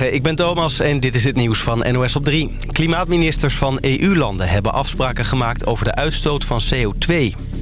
Ik ben Thomas en dit is het nieuws van NOS op 3. Klimaatministers van EU-landen hebben afspraken gemaakt over de uitstoot van CO2.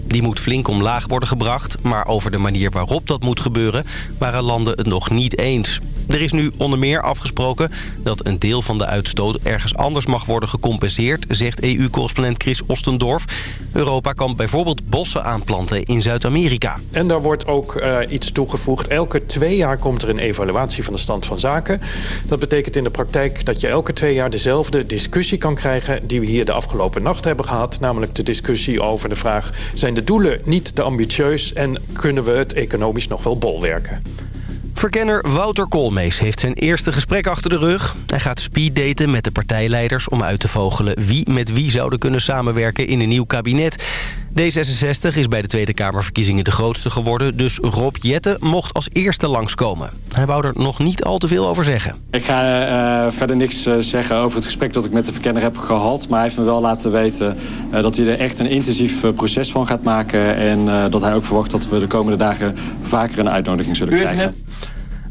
Die moet flink omlaag worden gebracht, maar over de manier waarop dat moet gebeuren... waren landen het nog niet eens. Er is nu onder meer afgesproken dat een deel van de uitstoot ergens anders mag worden gecompenseerd, zegt EU-correspondent Chris Ostendorf. Europa kan bijvoorbeeld bossen aanplanten in Zuid-Amerika. En daar wordt ook uh, iets toegevoegd. Elke twee jaar komt er een evaluatie van de stand van zaken. Dat betekent in de praktijk dat je elke twee jaar dezelfde discussie kan krijgen die we hier de afgelopen nacht hebben gehad. Namelijk de discussie over de vraag, zijn de doelen niet te ambitieus en kunnen we het economisch nog wel bolwerken? Verkenner Wouter Koolmees heeft zijn eerste gesprek achter de rug. Hij gaat speeddaten met de partijleiders om uit te vogelen wie met wie zouden kunnen samenwerken in een nieuw kabinet. D66 is bij de Tweede Kamerverkiezingen de grootste geworden, dus Rob Jette mocht als eerste langskomen. Hij wou er nog niet al te veel over zeggen. Ik ga uh, verder niks uh, zeggen over het gesprek dat ik met de verkenner heb gehad, maar hij heeft me wel laten weten uh, dat hij er echt een intensief proces van gaat maken en dat hij ook verwacht dat we de komende dagen vaker een uitnodiging zullen krijgen.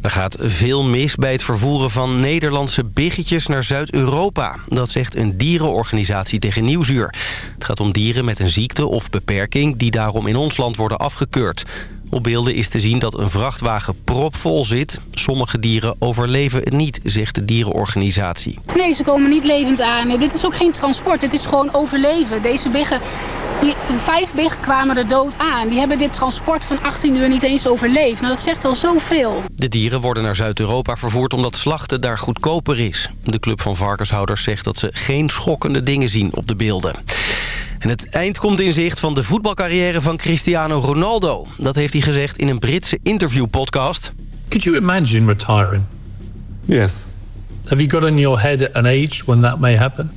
Er gaat veel mis bij het vervoeren van Nederlandse biggetjes naar Zuid-Europa. Dat zegt een dierenorganisatie tegen Nieuwsuur. Het gaat om dieren met een ziekte of beperking die daarom in ons land worden afgekeurd. Op beelden is te zien dat een vrachtwagen propvol zit. Sommige dieren overleven het niet, zegt de dierenorganisatie. Nee, ze komen niet levend aan. Dit is ook geen transport, het is gewoon overleven. Deze biggen, die, vijf biggen kwamen er dood aan. Die hebben dit transport van 18 uur niet eens overleefd. Nou, dat zegt al zoveel. De dieren worden naar Zuid-Europa vervoerd omdat slachten daar goedkoper is. De club van varkenshouders zegt dat ze geen schokkende dingen zien op de beelden. En het eind komt in zicht van de voetbalcarrière van Cristiano Ronaldo. Dat heeft hij gezegd in een Britse interviewpodcast. Could you imagine retiring? Yes. Have you got in your head an age when that may happen?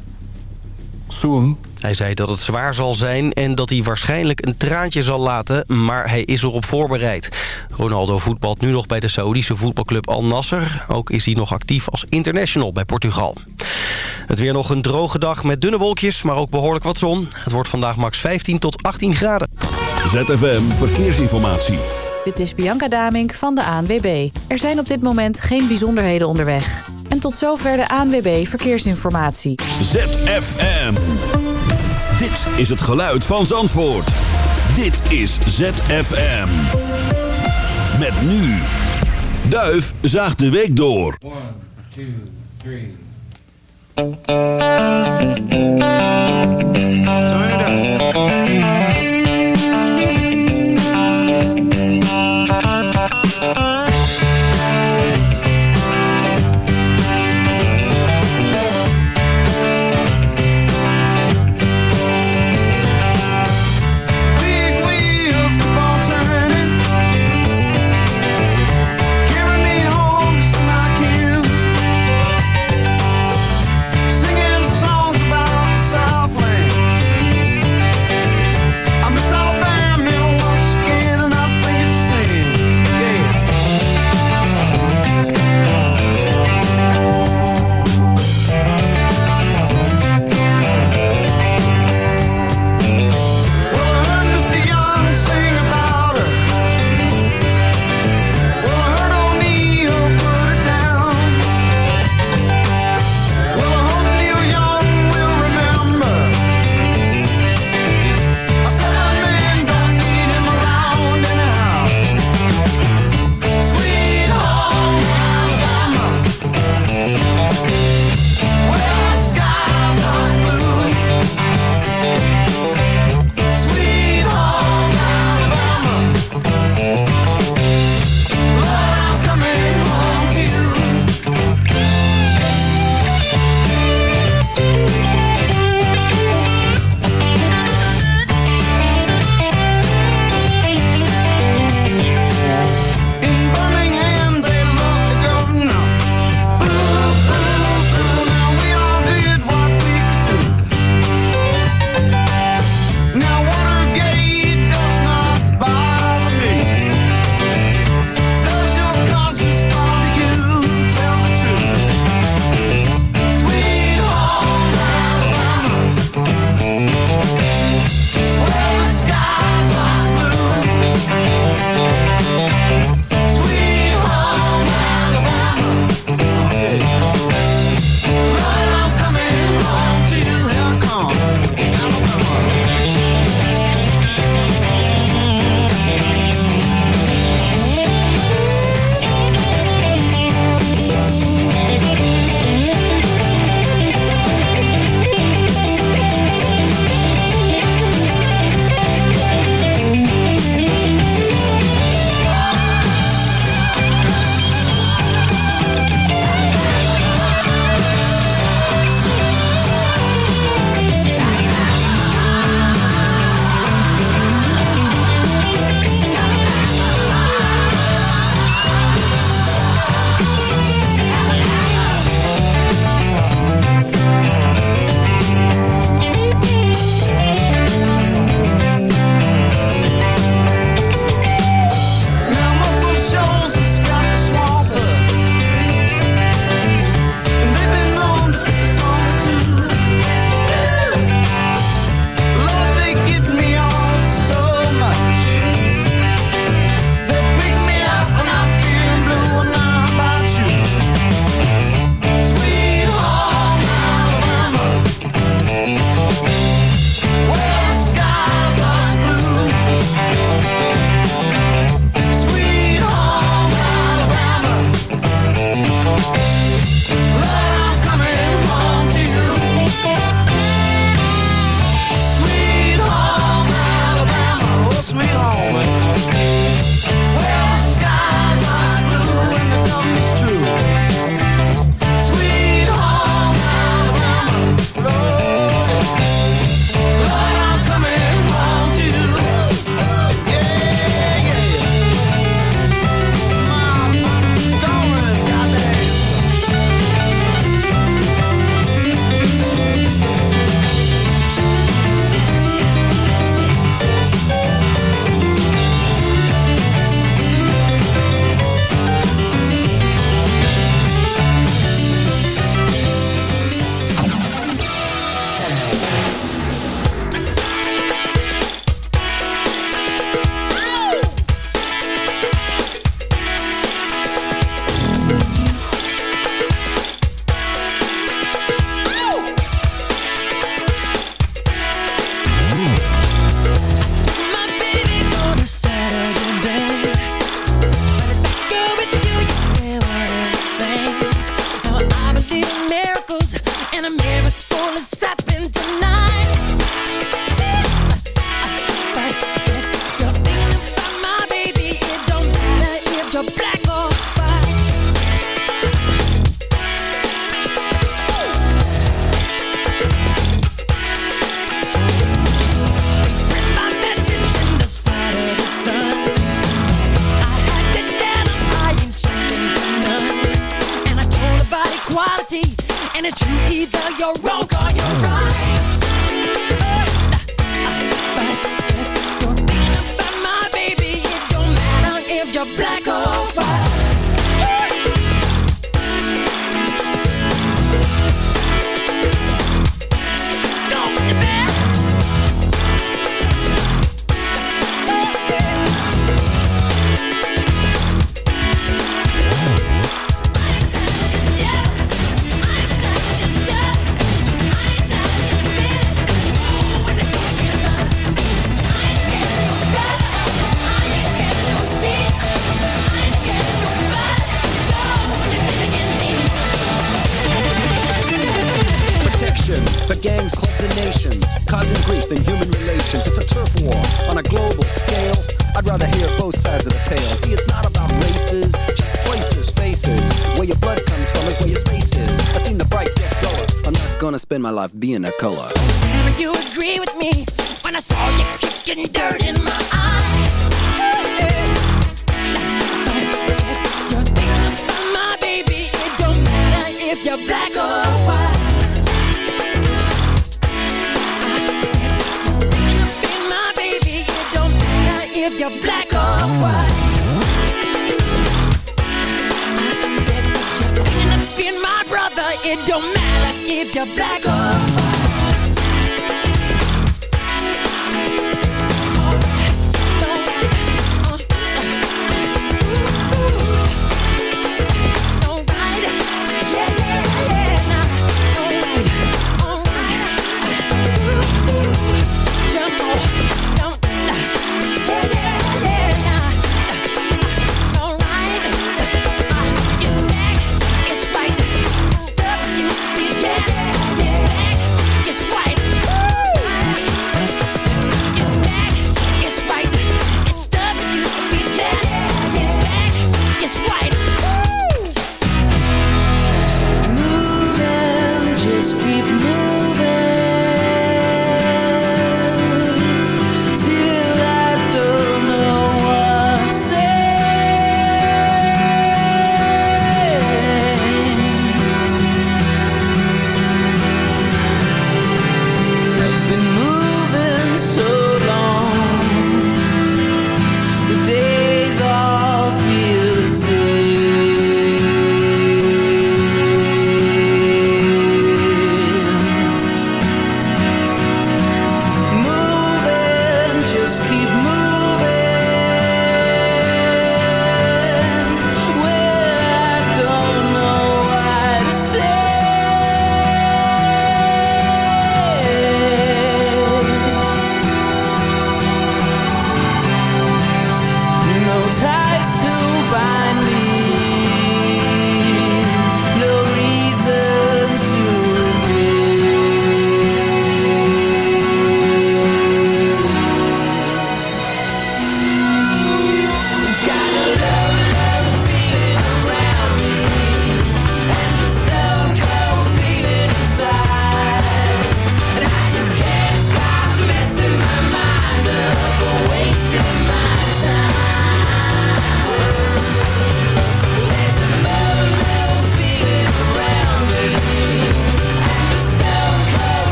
Soon. Hij zei dat het zwaar zal zijn en dat hij waarschijnlijk een traantje zal laten, maar hij is erop voorbereid. Ronaldo voetbalt nu nog bij de Saoedische voetbalclub Al Nasser. Ook is hij nog actief als international bij Portugal. Het weer nog een droge dag met dunne wolkjes, maar ook behoorlijk wat zon. Het wordt vandaag max 15 tot 18 graden. ZFM Verkeersinformatie. Dit is Bianca Damink van de ANWB. Er zijn op dit moment geen bijzonderheden onderweg. En tot zover de ANWB Verkeersinformatie. ZFM. Dit is het geluid van Zandvoort. Dit is ZFM. Met nu. Duif zaagt de week door. 1, 2, 3. Turn it up. Black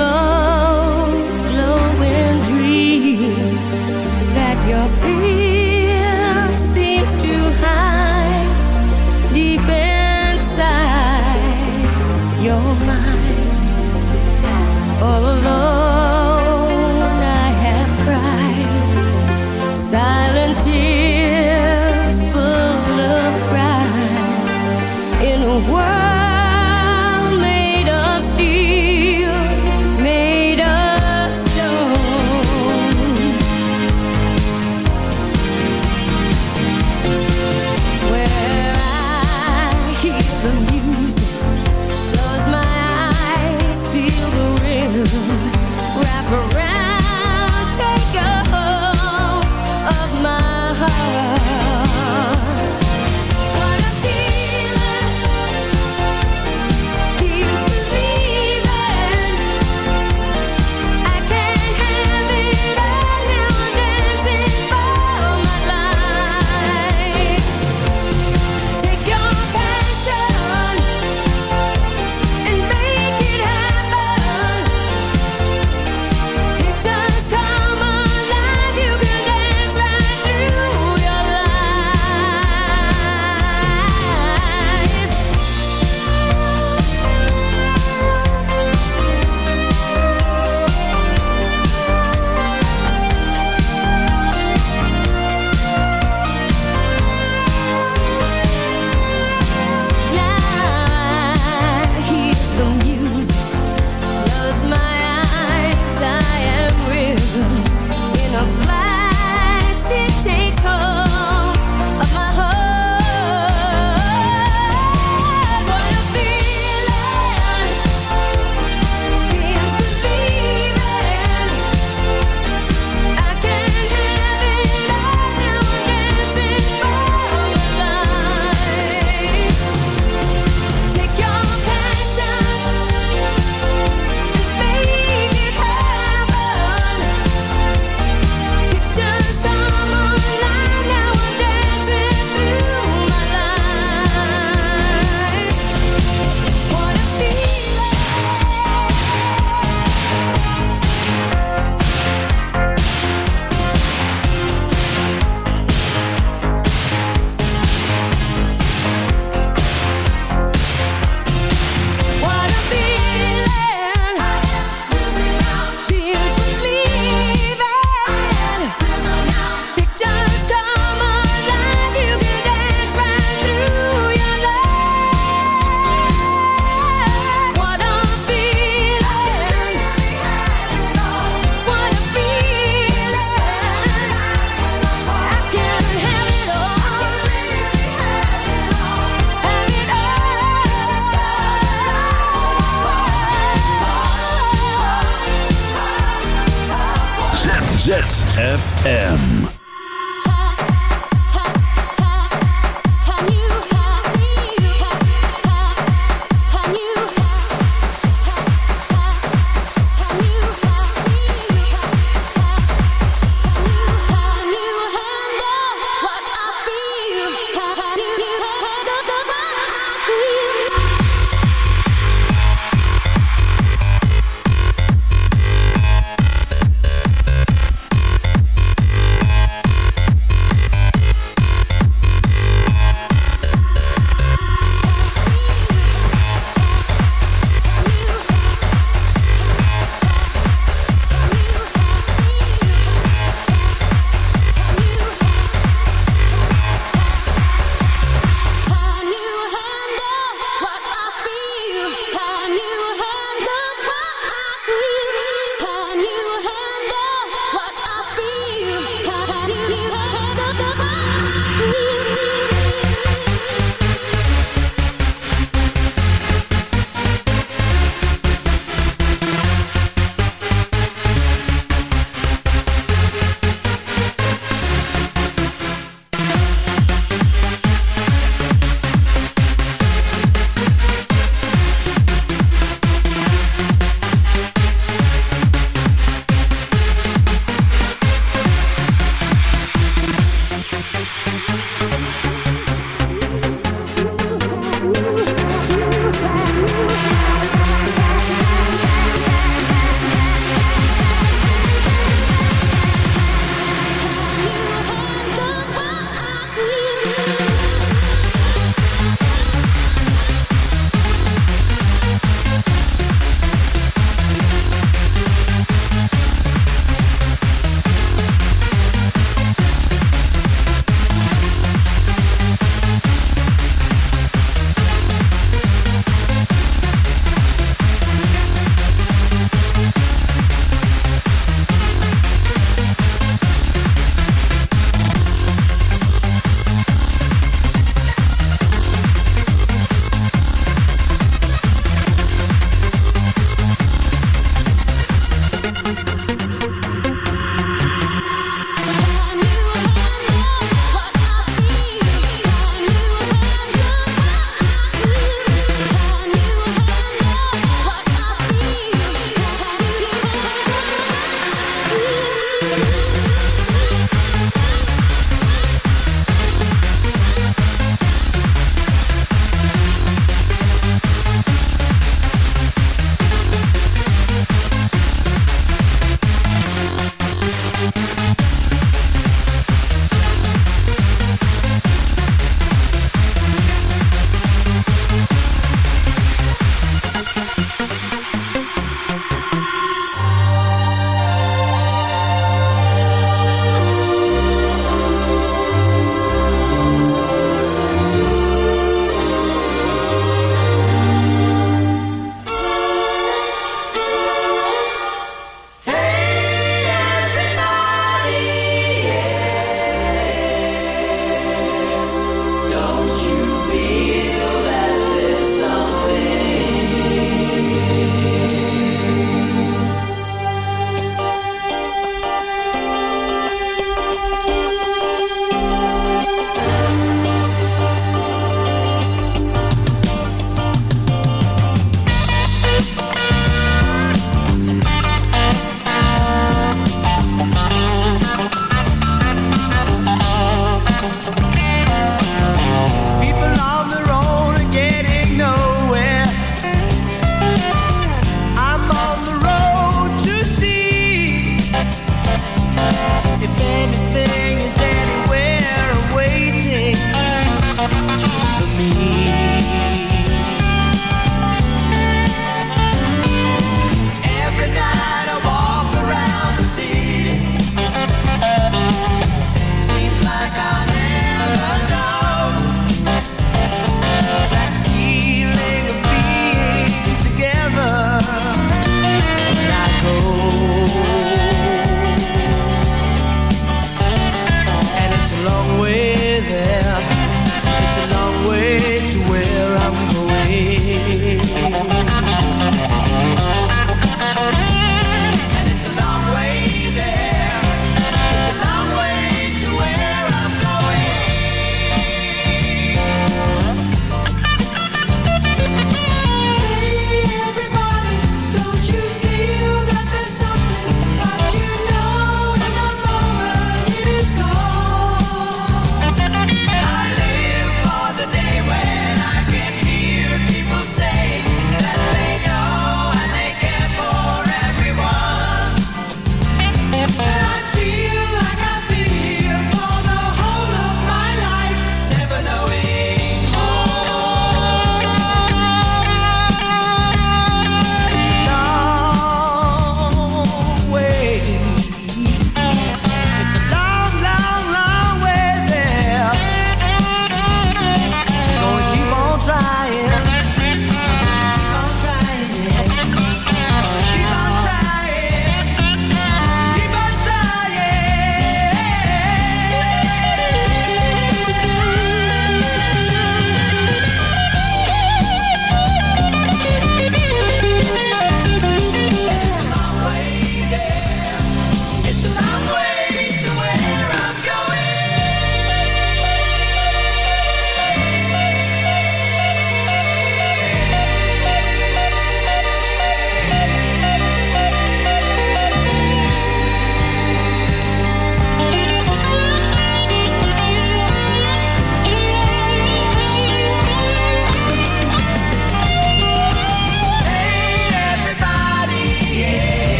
slow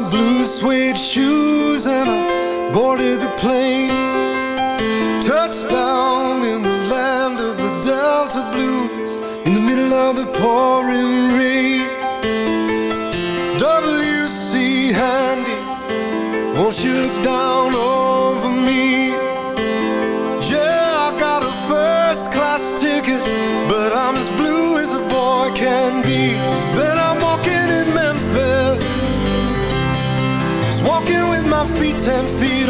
My blue suede shoes and I boarded the plane. Touchdown in the land of the Delta Blues in the middle of the pouring rain. W.C. Handy, won't you look down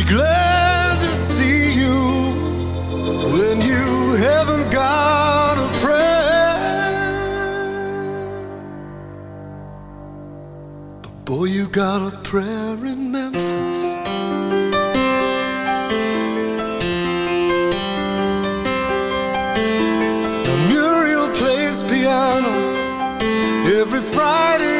be glad to see you when you haven't got a prayer. But boy, you got a prayer in Memphis. Muriel plays piano every Friday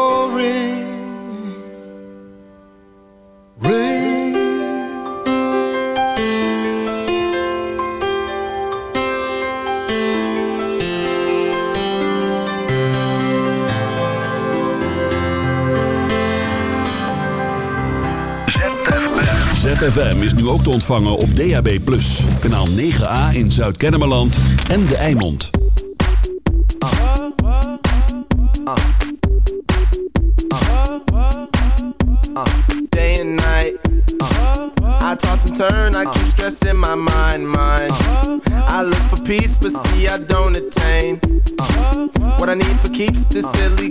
ZFM is nu ook te ontvangen op DAB+. Kanaal 9A in Zuid-Kennemerland en De Eimond. day and night. I toss and turn, I keep stressing my mind, mind. I look for peace, but see I don't attain. What I need for keeps this silly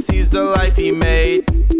sees the life he. Made.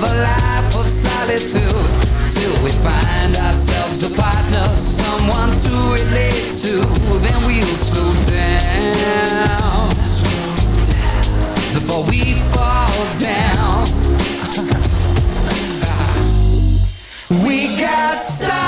Live a life of solitude. Till we find ourselves a partner, someone to relate to. Then we'll slow down. Before we fall down. we got stars